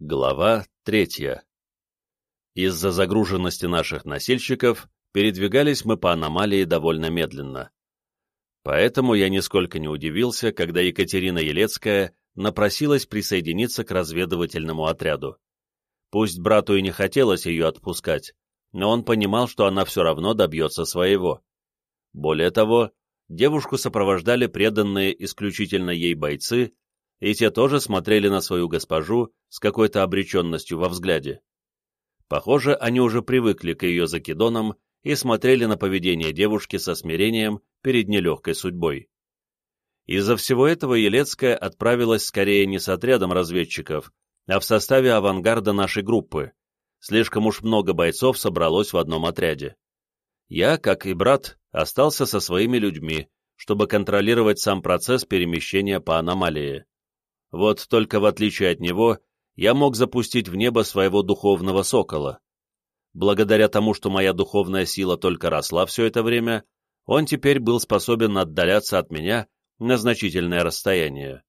Глава третья. Из-за загруженности наших носильщиков передвигались мы по аномалии довольно медленно. Поэтому я нисколько не удивился, когда Екатерина Елецкая напросилась присоединиться к разведывательному отряду. Пусть брату и не хотелось ее отпускать, но он понимал, что она все равно добьется своего. Более того, девушку сопровождали преданные исключительно ей бойцы, и те тоже смотрели на свою госпожу с какой-то обреченностью во взгляде. Похоже, они уже привыкли к ее закидонам и смотрели на поведение девушки со смирением перед нелегкой судьбой. Из-за всего этого Елецкая отправилась скорее не с отрядом разведчиков, а в составе авангарда нашей группы. Слишком уж много бойцов собралось в одном отряде. Я, как и брат, остался со своими людьми, чтобы контролировать сам процесс перемещения по аномалии. Вот только в отличие от него, я мог запустить в небо своего духовного сокола. Благодаря тому, что моя духовная сила только росла все это время, он теперь был способен отдаляться от меня на значительное расстояние.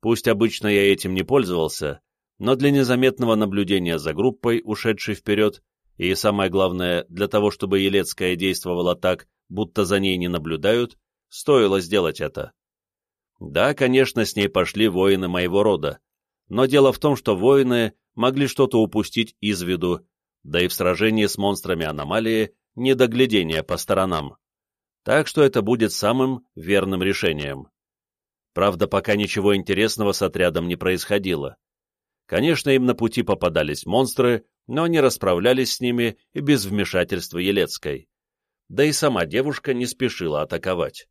Пусть обычно я этим не пользовался, но для незаметного наблюдения за группой, ушедшей вперед, и, самое главное, для того, чтобы Елецкая действовала так, будто за ней не наблюдают, стоило сделать это. Да, конечно, с ней пошли воины моего рода, но дело в том, что воины могли что-то упустить из виду, да и в сражении с монстрами аномалии недоглядение по сторонам. Так что это будет самым верным решением. Правда, пока ничего интересного с отрядом не происходило. Конечно, им на пути попадались монстры, но они расправлялись с ними и без вмешательства Елецкой. Да и сама девушка не спешила атаковать.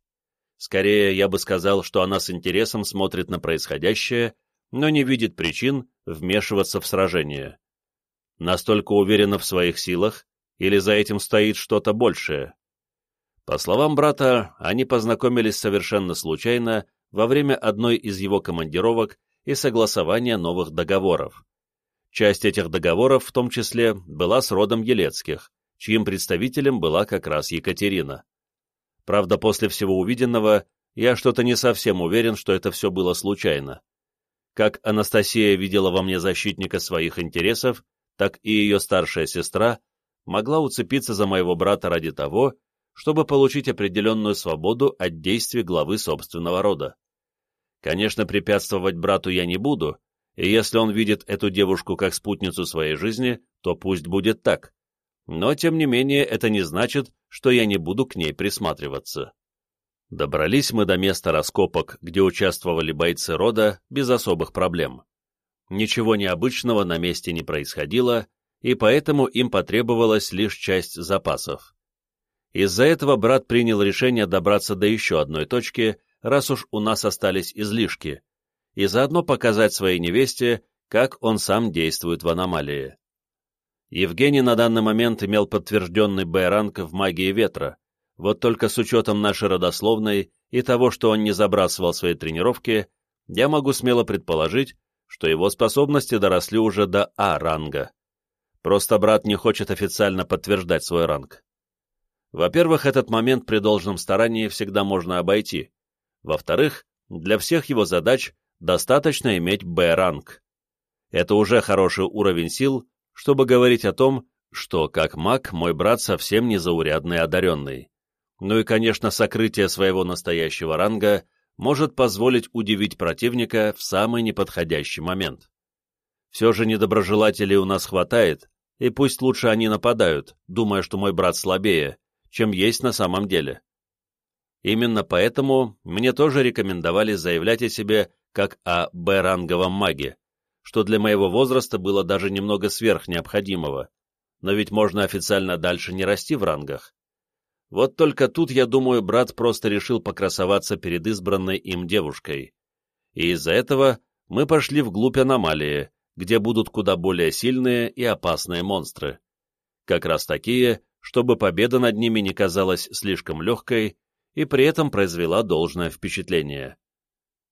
Скорее, я бы сказал, что она с интересом смотрит на происходящее, но не видит причин вмешиваться в сражение. Настолько уверена в своих силах, или за этим стоит что-то большее? По словам брата, они познакомились совершенно случайно во время одной из его командировок и согласования новых договоров. Часть этих договоров, в том числе, была с родом Елецких, чьим представителем была как раз Екатерина. Правда, после всего увиденного, я что-то не совсем уверен, что это все было случайно. Как Анастасия видела во мне защитника своих интересов, так и ее старшая сестра могла уцепиться за моего брата ради того, чтобы получить определенную свободу от действий главы собственного рода. Конечно, препятствовать брату я не буду, и если он видит эту девушку как спутницу своей жизни, то пусть будет так. Но, тем не менее, это не значит, что я не буду к ней присматриваться. Добрались мы до места раскопок, где участвовали бойцы рода, без особых проблем. Ничего необычного на месте не происходило, и поэтому им потребовалась лишь часть запасов. Из-за этого брат принял решение добраться до еще одной точки, раз уж у нас остались излишки, и заодно показать своей невесте, как он сам действует в аномалии. Евгений на данный момент имел подтвержденный Б-ранг в магии ветра, вот только с учетом нашей родословной и того, что он не забрасывал свои тренировки, я могу смело предположить, что его способности доросли уже до А-ранга. Просто брат не хочет официально подтверждать свой ранг. Во-первых, этот момент при должном старании всегда можно обойти. Во-вторых, для всех его задач достаточно иметь Б-ранг. Это уже хороший уровень сил, чтобы говорить о том, что, как маг, мой брат совсем не заурядный одаренный. Ну и, конечно, сокрытие своего настоящего ранга может позволить удивить противника в самый неподходящий момент. Все же недоброжелателей у нас хватает, и пусть лучше они нападают, думая, что мой брат слабее, чем есть на самом деле. Именно поэтому мне тоже рекомендовали заявлять о себе как о Б-ранговом маге, что для моего возраста было даже немного сверх необходимого, но ведь можно официально дальше не расти в рангах. Вот только тут, я думаю, брат просто решил покрасоваться перед избранной им девушкой. И из-за этого мы пошли вглубь аномалии, где будут куда более сильные и опасные монстры. Как раз такие, чтобы победа над ними не казалась слишком легкой и при этом произвела должное впечатление.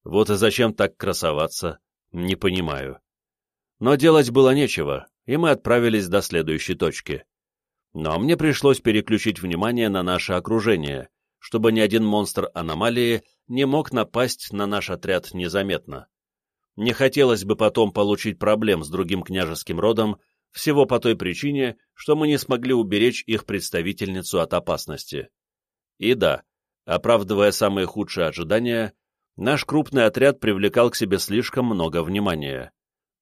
Вот и зачем так красоваться, не понимаю. Но делать было нечего, и мы отправились до следующей точки. Но мне пришлось переключить внимание на наше окружение, чтобы ни один монстр аномалии не мог напасть на наш отряд незаметно. Не хотелось бы потом получить проблем с другим княжеским родом, всего по той причине, что мы не смогли уберечь их представительницу от опасности. И да, оправдывая самые худшие ожидания, наш крупный отряд привлекал к себе слишком много внимания.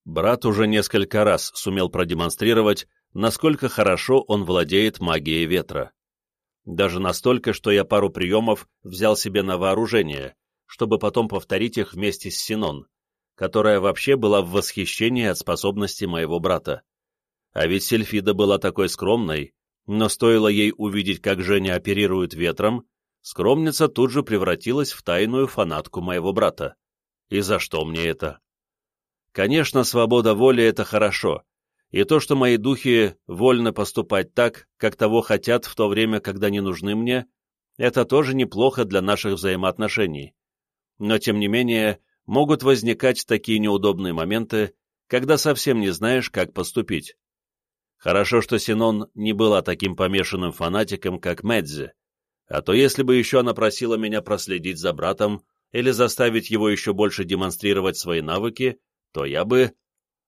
Брат уже несколько раз сумел продемонстрировать, насколько хорошо он владеет магией ветра. Даже настолько, что я пару приемов взял себе на вооружение, чтобы потом повторить их вместе с Синон, которая вообще была в восхищении от способности моего брата. А ведь Сельфида была такой скромной, но стоило ей увидеть, как Женя оперирует ветром, скромница тут же превратилась в тайную фанатку моего брата. И за что мне это? Конечно, свобода воли — это хорошо, и то, что мои духи вольно поступать так, как того хотят в то время, когда не нужны мне, это тоже неплохо для наших взаимоотношений. Но, тем не менее, могут возникать такие неудобные моменты, когда совсем не знаешь, как поступить. Хорошо, что Синон не была таким помешанным фанатиком, как Медзи, а то если бы еще она просила меня проследить за братом или заставить его еще больше демонстрировать свои навыки, то я бы...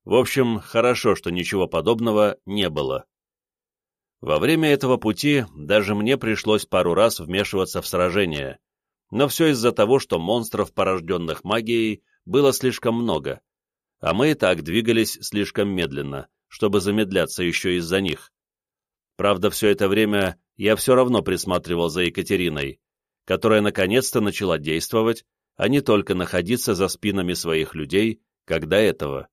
В общем, хорошо, что ничего подобного не было. Во время этого пути даже мне пришлось пару раз вмешиваться в сражение, но все из-за того, что монстров, порожденных магией, было слишком много, а мы и так двигались слишком медленно, чтобы замедляться еще из-за них. Правда, все это время я все равно присматривал за Екатериной, которая наконец-то начала действовать, а не только находиться за спинами своих людей до этого.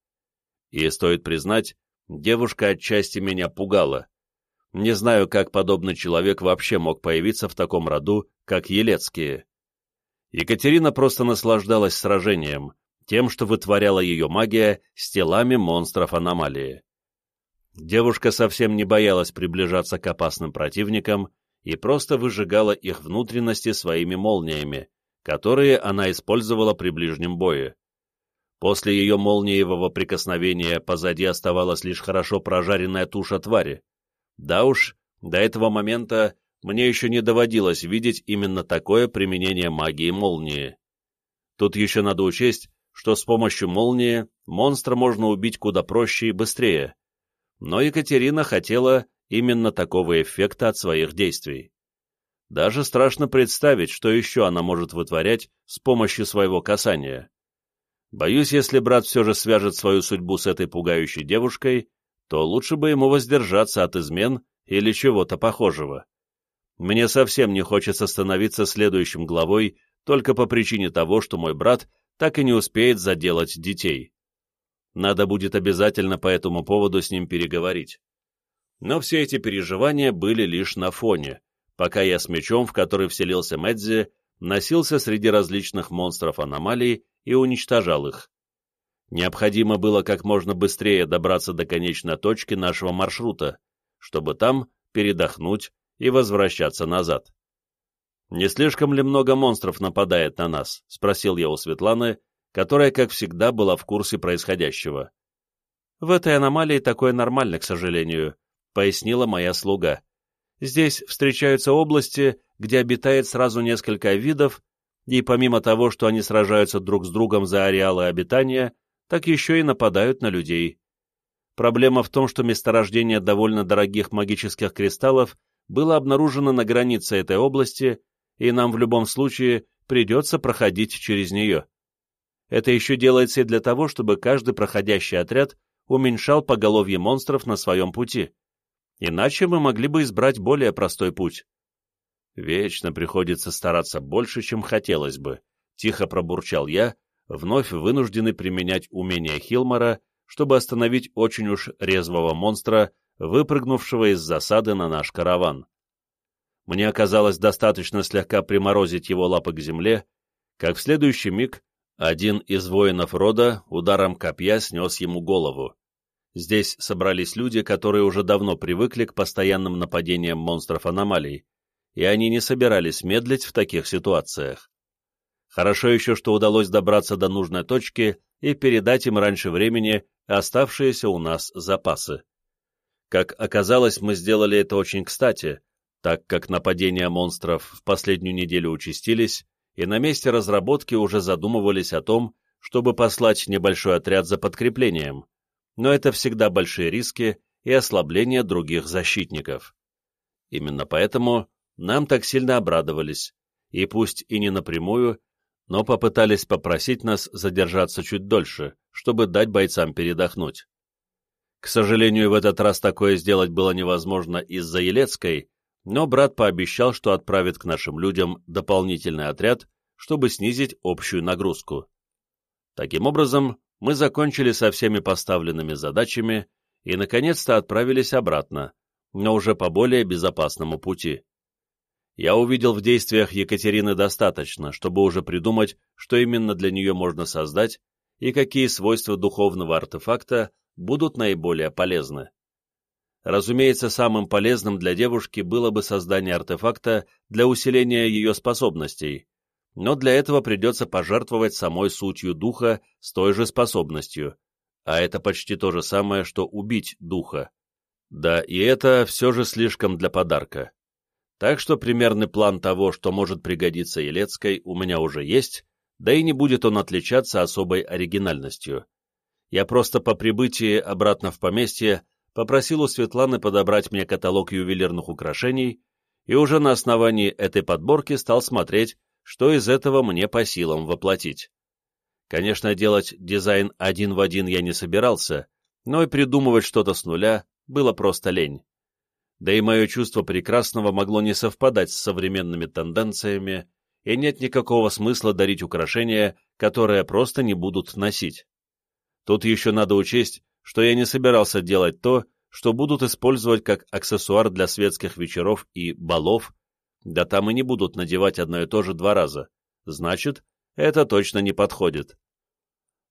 И, стоит признать, девушка отчасти меня пугала. Не знаю, как подобный человек вообще мог появиться в таком роду, как Елецкие. Екатерина просто наслаждалась сражением, тем, что вытворяла ее магия с телами монстров аномалии. Девушка совсем не боялась приближаться к опасным противникам и просто выжигала их внутренности своими молниями, которые она использовала при ближнем бое. После ее молниевого прикосновения позади оставалась лишь хорошо прожаренная туша твари. Да уж, до этого момента мне еще не доводилось видеть именно такое применение магии молнии. Тут еще надо учесть, что с помощью молнии монстра можно убить куда проще и быстрее. Но Екатерина хотела именно такого эффекта от своих действий. Даже страшно представить, что еще она может вытворять с помощью своего касания. Боюсь, если брат все же свяжет свою судьбу с этой пугающей девушкой, то лучше бы ему воздержаться от измен или чего-то похожего. Мне совсем не хочется становиться следующим главой только по причине того, что мой брат так и не успеет заделать детей. Надо будет обязательно по этому поводу с ним переговорить. Но все эти переживания были лишь на фоне, пока я с мечом, в который вселился Медзи, носился среди различных монстров аномалий и уничтожал их. Необходимо было как можно быстрее добраться до конечной точки нашего маршрута, чтобы там передохнуть и возвращаться назад. «Не слишком ли много монстров нападает на нас?» — спросил я у Светланы, которая, как всегда, была в курсе происходящего. «В этой аномалии такое нормально, к сожалению», — пояснила моя слуга. «Здесь встречаются области, где обитает сразу несколько видов, и помимо того, что они сражаются друг с другом за ареалы обитания, так еще и нападают на людей. Проблема в том, что месторождение довольно дорогих магических кристаллов было обнаружено на границе этой области, и нам в любом случае придется проходить через нее. Это еще делается и для того, чтобы каждый проходящий отряд уменьшал поголовье монстров на своем пути. Иначе мы могли бы избрать более простой путь. Вечно приходится стараться больше, чем хотелось бы, тихо пробурчал я, вновь вынужденный применять умение Хилмара, чтобы остановить очень уж резвого монстра, выпрыгнувшего из засады на наш караван. Мне оказалось достаточно слегка приморозить его лапы к земле, как в следующий миг один из воинов рода ударом копья снес ему голову. Здесь собрались люди, которые уже давно привыкли к постоянным нападениям монстров аномалий, и они не собирались медлить в таких ситуациях. Хорошо еще, что удалось добраться до нужной точки и передать им раньше времени оставшиеся у нас запасы. Как оказалось, мы сделали это очень кстати, так как нападения монстров в последнюю неделю участились, и на месте разработки уже задумывались о том, чтобы послать небольшой отряд за подкреплением, но это всегда большие риски и ослабление других защитников. Именно поэтому нам так сильно обрадовались, и пусть и не напрямую, но попытались попросить нас задержаться чуть дольше, чтобы дать бойцам передохнуть. К сожалению, в этот раз такое сделать было невозможно из-за Елецкой, но брат пообещал, что отправит к нашим людям дополнительный отряд, чтобы снизить общую нагрузку. Таким образом, мы закончили со всеми поставленными задачами и, наконец-то, отправились обратно, но уже по более безопасному пути. Я увидел в действиях Екатерины достаточно, чтобы уже придумать, что именно для нее можно создать и какие свойства духовного артефакта будут наиболее полезны. Разумеется, самым полезным для девушки было бы создание артефакта для усиления ее способностей, но для этого придется пожертвовать самой сутью духа с той же способностью, а это почти то же самое, что убить духа. Да, и это все же слишком для подарка. Так что примерный план того, что может пригодиться Елецкой, у меня уже есть, да и не будет он отличаться особой оригинальностью. Я просто по прибытии обратно в поместье попросил у Светланы подобрать мне каталог ювелирных украшений и уже на основании этой подборки стал смотреть, что из этого мне по силам воплотить. Конечно, делать дизайн один в один я не собирался, но и придумывать что-то с нуля было просто лень. Да и мое чувство прекрасного могло не совпадать с современными тенденциями, и нет никакого смысла дарить украшения, которые просто не будут носить. Тут еще надо учесть, что я не собирался делать то, что будут использовать как аксессуар для светских вечеров и балов, да там и не будут надевать одно и то же два раза. Значит, это точно не подходит.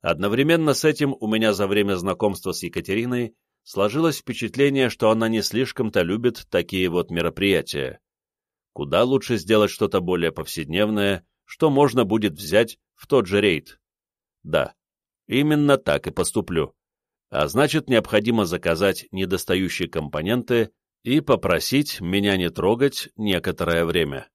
Одновременно с этим у меня за время знакомства с Екатериной сложилось впечатление, что она не слишком-то любит такие вот мероприятия. Куда лучше сделать что-то более повседневное, что можно будет взять в тот же рейд. Да, именно так и поступлю. А значит, необходимо заказать недостающие компоненты и попросить меня не трогать некоторое время.